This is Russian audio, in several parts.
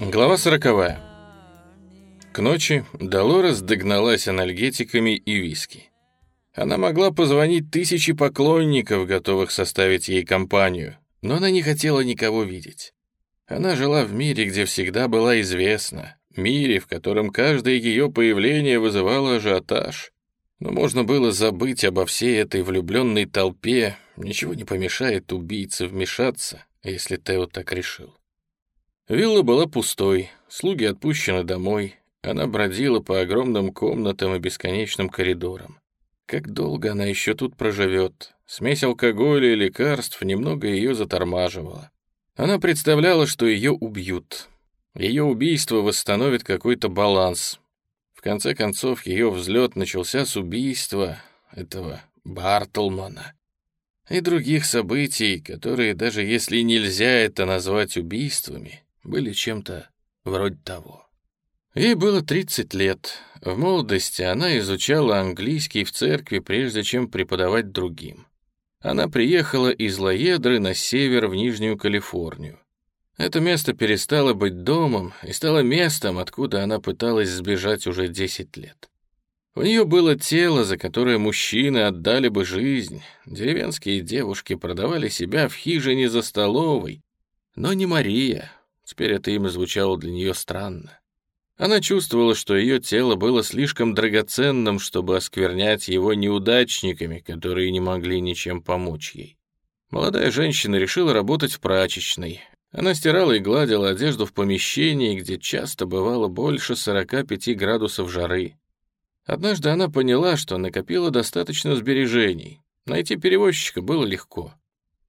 Глава сороковая. К ночи Долорес догналась анальгетиками и виски. Она могла позвонить тысячи поклонников, готовых составить ей компанию, но она не хотела никого видеть. Она жила в мире, где всегда была известна, мире, в котором каждое ее появление вызывало ажиотаж. Но можно было забыть обо всей этой влюбленной толпе, ничего не помешает убийце вмешаться, если Тео так решил. Вилла была пустой, слуги отпущены домой, она бродила по огромным комнатам и бесконечным коридорам. Как долго она еще тут проживет? Смесь алкоголя и лекарств немного ее затормаживала. Она представляла, что ее убьют. Ее убийство восстановит какой-то баланс. В конце концов, ее взлет начался с убийства этого Бартлмана и других событий, которые, даже если нельзя это назвать убийствами, были чем-то вроде того. Ей было 30 лет. В молодости она изучала английский в церкви, прежде чем преподавать другим. Она приехала из Лаедры на север в Нижнюю Калифорнию. Это место перестало быть домом и стало местом, откуда она пыталась сбежать уже 10 лет. У нее было тело, за которое мужчины отдали бы жизнь. Деревенские девушки продавали себя в хижине за столовой. Но не Мария. Теперь это имя звучало для нее странно. Она чувствовала, что ее тело было слишком драгоценным, чтобы осквернять его неудачниками, которые не могли ничем помочь ей. Молодая женщина решила работать в прачечной. Она стирала и гладила одежду в помещении, где часто бывало больше 45 градусов жары. Однажды она поняла, что накопила достаточно сбережений. Найти перевозчика было легко.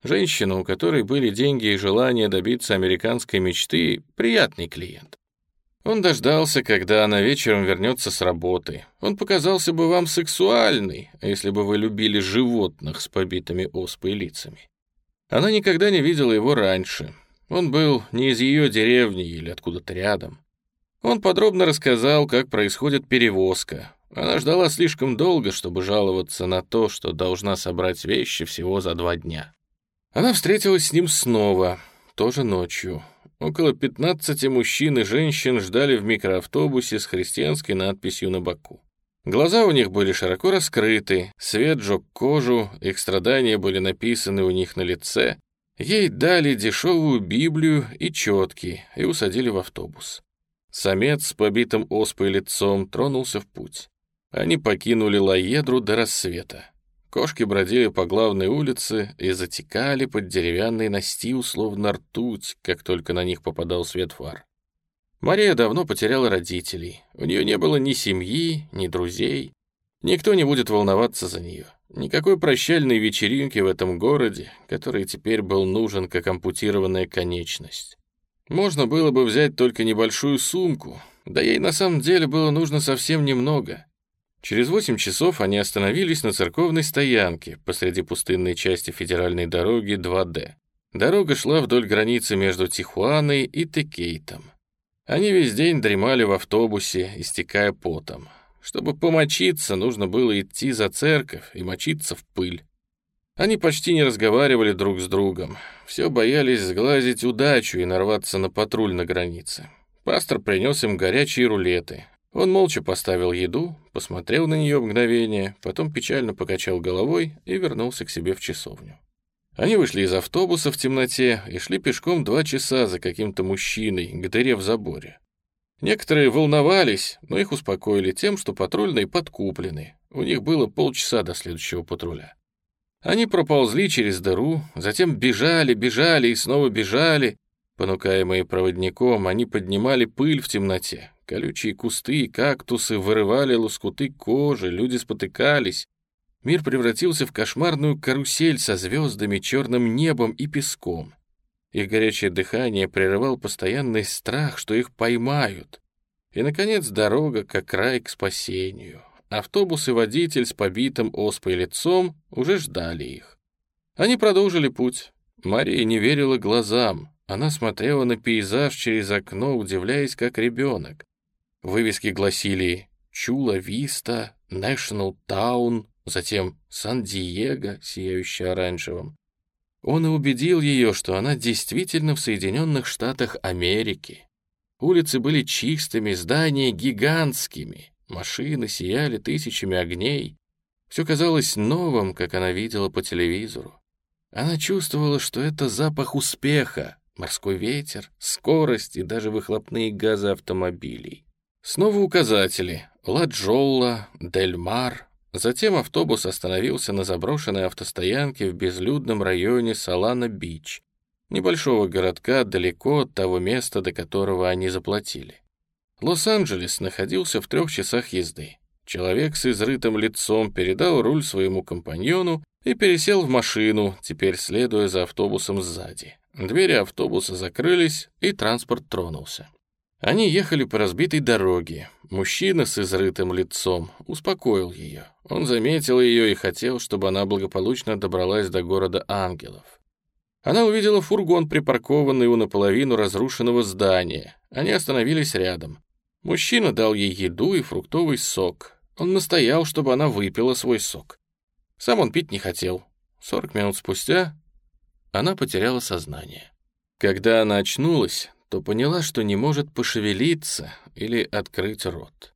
Женщина, у которой были деньги и желание добиться американской мечты, приятный клиент. Он дождался, когда она вечером вернется с работы. Он показался бы вам сексуальный, если бы вы любили животных с побитыми оспой лицами. Она никогда не видела его раньше. Он был не из ее деревни или откуда-то рядом. Он подробно рассказал, как происходит перевозка, она ждала слишком долго, чтобы жаловаться на то, что должна собрать вещи всего за два дня. Она встретилась с ним снова, тоже ночью. Около 15 мужчин и женщин ждали в микроавтобусе с христианской надписью на боку. Глаза у них были широко раскрыты, свет жег кожу, их страдания были написаны у них на лице. Ей дали дешевую Библию и четки и усадили в автобус. Самец с побитым оспой лицом тронулся в путь. Они покинули Лаедру до рассвета. Кошки бродили по главной улице и затекали под деревянный настил, словно ртуть, как только на них попадал свет фар. Мария давно потеряла родителей. У нее не было ни семьи, ни друзей. Никто не будет волноваться за нее. Никакой прощальной вечеринки в этом городе, который теперь был нужен как ампутированная конечность. Можно было бы взять только небольшую сумку, да ей на самом деле было нужно совсем немного. Через восемь часов они остановились на церковной стоянке посреди пустынной части федеральной дороги 2D. Дорога шла вдоль границы между Тихуаной и Текейтом. Они весь день дремали в автобусе, истекая потом. Чтобы помочиться, нужно было идти за церковь и мочиться в пыль. Они почти не разговаривали друг с другом. Все боялись сглазить удачу и нарваться на патруль на границе. Пастор принес им горячие рулеты. Он молча поставил еду, посмотрел на нее мгновение, потом печально покачал головой и вернулся к себе в часовню. Они вышли из автобуса в темноте и шли пешком два часа за каким-то мужчиной к дыре в заборе. Некоторые волновались, но их успокоили тем, что патрульные подкуплены. У них было полчаса до следующего патруля. Они проползли через дыру, затем бежали, бежали и снова бежали. Понукаемые проводником, они поднимали пыль в темноте, Колючие кусты и кактусы вырывали лоскуты кожи, люди спотыкались. Мир превратился в кошмарную карусель со звездами, черным небом и песком. Их горячее дыхание прерывал постоянный страх, что их поймают. И, наконец, дорога как рай к спасению. Автобус и водитель с побитым оспой лицом уже ждали их. Они продолжили путь. Мария не верила глазам. Она смотрела на пейзаж через окно, удивляясь, как ребенок. Вывески гласили «Чула Виста», «Нэшнл Таун», затем «Сан-Диего», сияющий оранжевым. Он и убедил ее, что она действительно в Соединенных Штатах Америки. Улицы были чистыми, здания гигантскими, машины сияли тысячами огней. Все казалось новым, как она видела по телевизору. Она чувствовала, что это запах успеха, морской ветер, скорость и даже выхлопные газы автомобилей. Снова указатели. Ладжолла, Дель-Мар. Затем автобус остановился на заброшенной автостоянке в безлюдном районе Салана-Бич, небольшого городка далеко от того места, до которого они заплатили. Лос-Анджелес находился в трех часах езды. Человек с изрытым лицом передал руль своему компаньону и пересел в машину, теперь следуя за автобусом сзади. Двери автобуса закрылись, и транспорт тронулся. Они ехали по разбитой дороге. Мужчина с изрытым лицом успокоил ее. Он заметил ее и хотел, чтобы она благополучно добралась до города ангелов. Она увидела фургон, припаркованный у наполовину разрушенного здания. Они остановились рядом. Мужчина дал ей еду и фруктовый сок. Он настоял, чтобы она выпила свой сок. Сам он пить не хотел. Сорок минут спустя она потеряла сознание. Когда она очнулась, то поняла, что не может пошевелиться или открыть рот.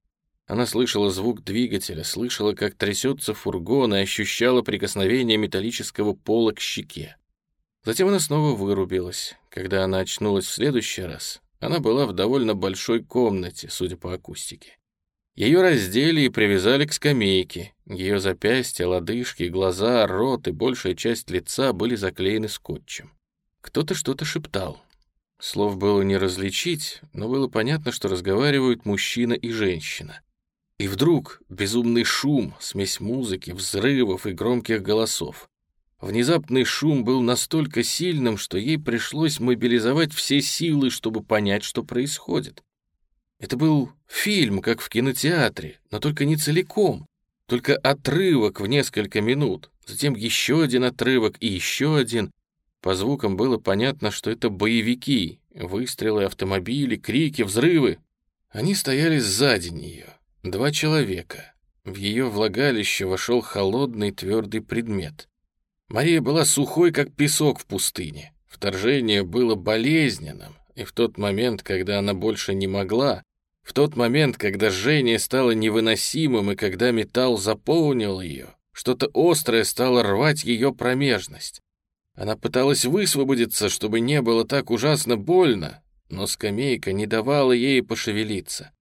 Она слышала звук двигателя, слышала, как трясется фургон и ощущала прикосновение металлического пола к щеке. Затем она снова вырубилась. Когда она очнулась в следующий раз, она была в довольно большой комнате, судя по акустике. Ее раздели и привязали к скамейке. Ее запястья, лодыжки, глаза, рот и большая часть лица были заклеены скотчем. Кто-то что-то шептал. Слов было не различить, но было понятно, что разговаривают мужчина и женщина. И вдруг безумный шум, смесь музыки, взрывов и громких голосов. Внезапный шум был настолько сильным, что ей пришлось мобилизовать все силы, чтобы понять, что происходит. Это был фильм, как в кинотеатре, но только не целиком, только отрывок в несколько минут, затем еще один отрывок и еще один, по звукам было понятно, что это боевики, выстрелы, автомобили, крики, взрывы. Они стояли сзади нее, два человека. В ее влагалище вошел холодный твердый предмет. Мария была сухой, как песок в пустыне. Вторжение было болезненным, и в тот момент, когда она больше не могла, в тот момент, когда жжение стало невыносимым и когда металл заполнил ее, что-то острое стало рвать ее промежность. Она пыталась высвободиться, чтобы не было так ужасно больно, но скамейка не давала ей пошевелиться.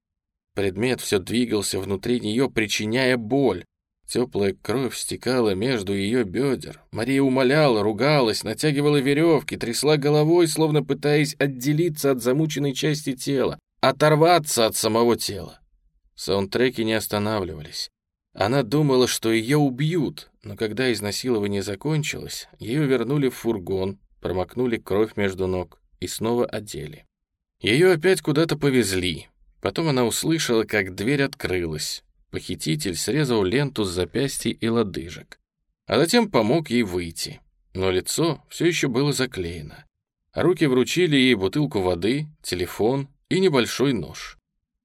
Предмет все двигался внутри нее, причиняя боль. Теплая кровь стекала между ее бедер. Мария умоляла, ругалась, натягивала веревки, трясла головой, словно пытаясь отделиться от замученной части тела, оторваться от самого тела. Саундтреки не останавливались. Она думала, что ее убьют, но когда изнасилование закончилось, ее вернули в фургон, промокнули кровь между ног и снова одели. Ее опять куда-то повезли. Потом она услышала, как дверь открылась. Похититель срезал ленту с запястья и лодыжек. А затем помог ей выйти. Но лицо все еще было заклеено. Руки вручили ей бутылку воды, телефон и небольшой нож.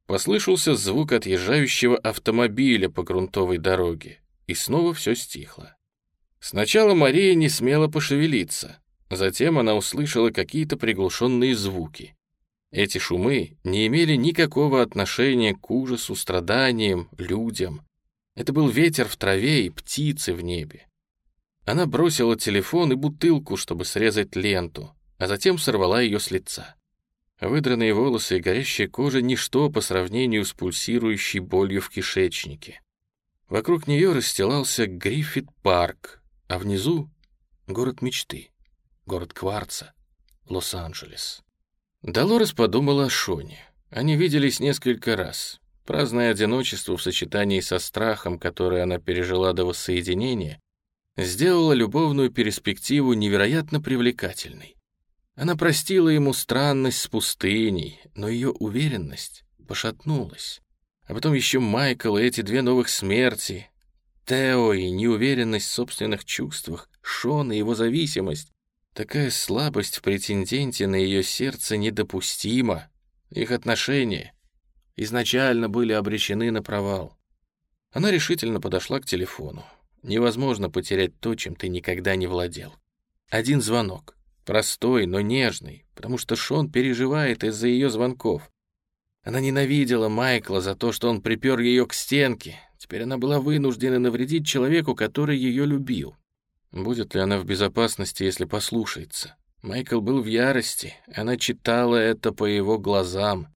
Послышался звук отъезжающего автомобиля по грунтовой дороге, и снова все стихло. Сначала Мария не смела пошевелиться, затем она услышала какие-то приглушенные звуки. Эти шумы не имели никакого отношения к ужасу, страданиям, людям. Это был ветер в траве и птицы в небе. Она бросила телефон и бутылку, чтобы срезать ленту, а затем сорвала ее с лица. Выдранные волосы и горящая кожа — ничто по сравнению с пульсирующей болью в кишечнике. Вокруг нее расстилался Гриффит-парк, а внизу — город мечты, город кварца, Лос-Анджелес. Долорес подумала о Шоне. Они виделись несколько раз. Праздное одиночество в сочетании со страхом, который она пережила до воссоединения, сделало любовную перспективу невероятно привлекательной. Она простила ему странность с пустыней, но ее уверенность пошатнулась. А потом еще Майкл и эти две новых смерти. Тео и неуверенность в собственных чувствах, Шон и его зависимость. Такая слабость в претенденте на ее сердце недопустима. Их отношения изначально были обречены на провал. Она решительно подошла к телефону. Невозможно потерять то, чем ты никогда не владел. Один звонок. Простой, но нежный, потому что Шон переживает из-за ее звонков. Она ненавидела Майкла за то, что он припер ее к стенке. Теперь она была вынуждена навредить человеку, который ее любил. Будет ли она в безопасности, если послушается? Майкл был в ярости, она читала это по его глазам.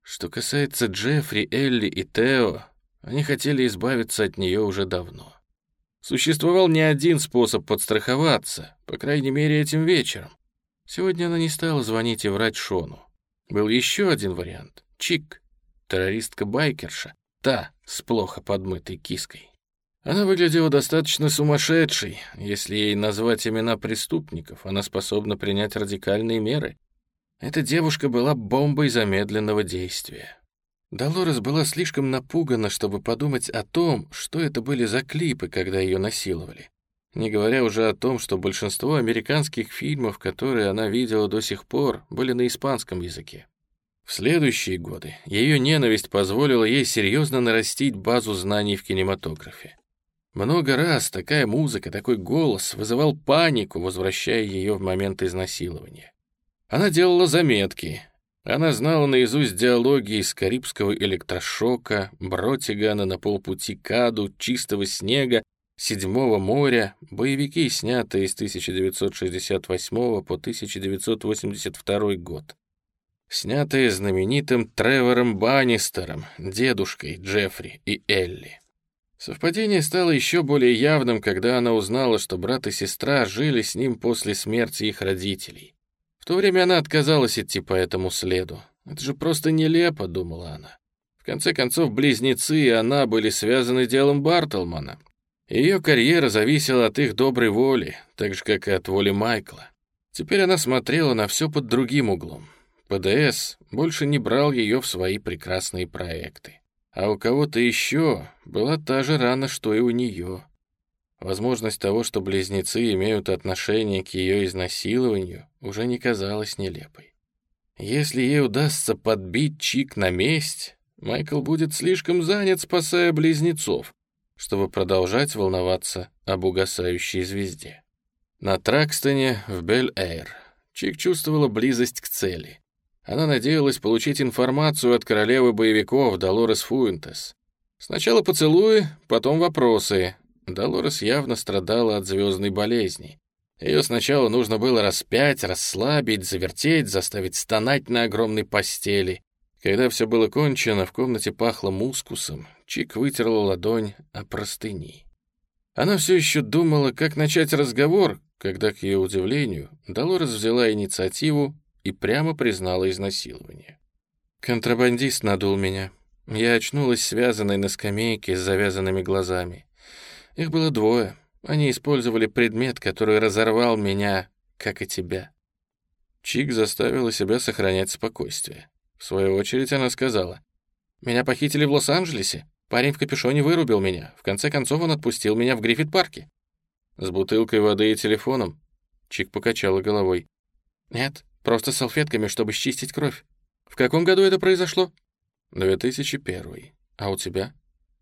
Что касается Джеффри, Элли и Тео, они хотели избавиться от нее уже давно. Существовал не один способ подстраховаться, по крайней мере, этим вечером. Сегодня она не стала звонить и врать Шону. Был еще один вариант. Чик, террористка-байкерша, та с плохо подмытой киской. Она выглядела достаточно сумасшедшей. Если ей назвать имена преступников, она способна принять радикальные меры. Эта девушка была бомбой замедленного действия. Долорес была слишком напугана, чтобы подумать о том, что это были за клипы, когда ее насиловали. Не говоря уже о том, что большинство американских фильмов, которые она видела до сих пор, были на испанском языке. В следующие годы ее ненависть позволила ей серьезно нарастить базу знаний в кинематографе. Много раз такая музыка, такой голос вызывал панику, возвращая ее в момент изнасилования. Она делала заметки. Она знала наизусть диалоги из Карибского электрошока, Бротигана на полпути Каду, Чистого снега, Седьмого моря, боевики, снятые с 1968 по 1982 год. Снятые знаменитым Тревором Баннистером, дедушкой Джеффри и Элли. Совпадение стало еще более явным, когда она узнала, что брат и сестра жили с ним после смерти их родителей. В то время она отказалась идти по этому следу. Это же просто нелепо, думала она. В конце концов, близнецы и она были связаны делом Бартлмана. Ее карьера зависела от их доброй воли, так же, как и от воли Майкла. Теперь она смотрела на все под другим углом. ПДС больше не брал ее в свои прекрасные проекты. А у кого-то еще была та же рана, что и у нее. Возможность того, что близнецы имеют отношение к ее изнасилованию, уже не казалась нелепой. Если ей удастся подбить Чик на месть, Майкл будет слишком занят, спасая близнецов, чтобы продолжать волноваться об угасающей звезде. На Тракстоне в Бель-Эйр Чик чувствовала близость к цели. Она надеялась получить информацию от королевы боевиков Долорес Фуэнтес. Сначала поцелуи, потом вопросы. Долорес явно страдала от звездной болезни. Ее сначала нужно было распять, расслабить, завертеть, заставить стонать на огромной постели. Когда все было кончено, в комнате пахло мускусом. Чик вытерла ладонь о простыни. Она все еще думала, как начать разговор, когда, к ее удивлению, Долорес взяла инициативу и прямо признала изнасилование. Контрабандист надул меня. Я очнулась связанной на скамейке с завязанными глазами. Их было двое. Они использовали предмет, который разорвал меня, как и тебя. Чик заставила себя сохранять спокойствие. В свою очередь она сказала, «Меня похитили в Лос-Анджелесе. Парень в капюшоне вырубил меня. В конце концов он отпустил меня в Гриффит-парке». «С бутылкой воды и телефоном?» Чик покачала головой. «Нет, Просто салфетками, чтобы счистить кровь. В каком году это произошло? 2001. А у тебя?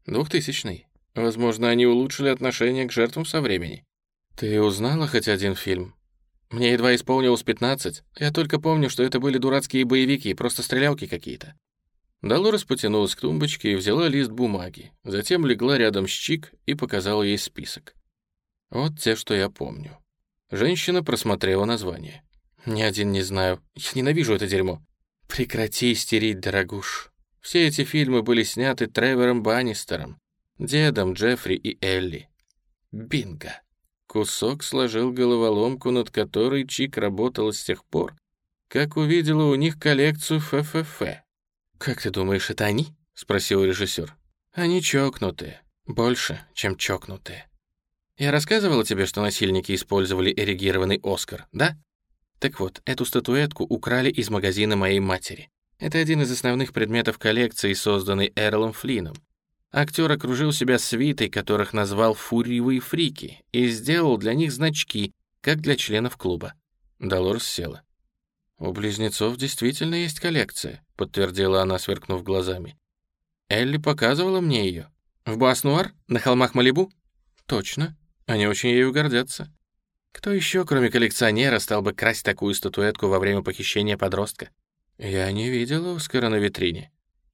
2000. Возможно, они улучшили отношение к жертвам со времени. Ты узнала хоть один фильм? Мне едва исполнилось 15. Я только помню, что это были дурацкие боевики, просто стрелялки какие-то. Долорес потянулась к тумбочке и взяла лист бумаги. Затем легла рядом с Чик и показала ей список. Вот те, что я помню. Женщина просмотрела название. Ни один не знаю. Я ненавижу это дерьмо. Прекрати истерить, дорогуш. Все эти фильмы были сняты Тревором Баннистером, дедом Джеффри и Элли. Бинго. Кусок сложил головоломку, над которой Чик работала с тех пор, как увидела у них коллекцию ФФФ. «Как ты думаешь, это они?» — спросил режиссер. «Они чокнутые. Больше, чем чокнутые. Я рассказывала тебе, что насильники использовали эрегированный Оскар, да? Так вот, эту статуэтку украли из магазина моей матери. Это один из основных предметов коллекции, созданный Эрлом Флином. Актер окружил себя свитой, которых назвал «фурьевые фрики», и сделал для них значки, как для членов клуба. Долорес села. «У близнецов действительно есть коллекция», — подтвердила она, сверкнув глазами. «Элли показывала мне ее. В Буаснуар? На холмах Малибу?» «Точно. Они очень ею гордятся. Кто еще, кроме коллекционера, стал бы красть такую статуэтку во время похищения подростка? Я не видел Оскара на витрине.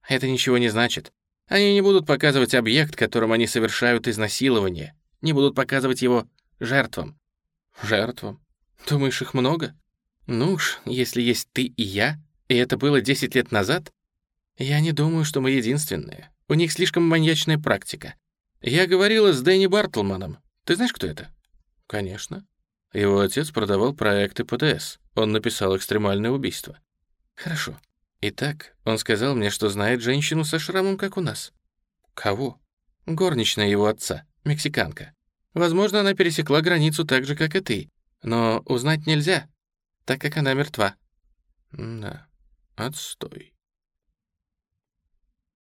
Это ничего не значит. Они не будут показывать объект, которым они совершают изнасилование. Не будут показывать его жертвам. Жертвам? Думаешь, их много? Ну уж, если есть ты и я, и это было 10 лет назад, я не думаю, что мы единственные. У них слишком маньячная практика. Я говорила с Дэнни Бартлманом. Ты знаешь, кто это? Конечно. Его отец продавал проекты ПДС. Он написал «Экстремальное убийство». Хорошо. Итак, он сказал мне, что знает женщину со шрамом, как у нас. Кого? Горничная его отца, мексиканка. Возможно, она пересекла границу так же, как и ты. Но узнать нельзя, так как она мертва. Да, отстой.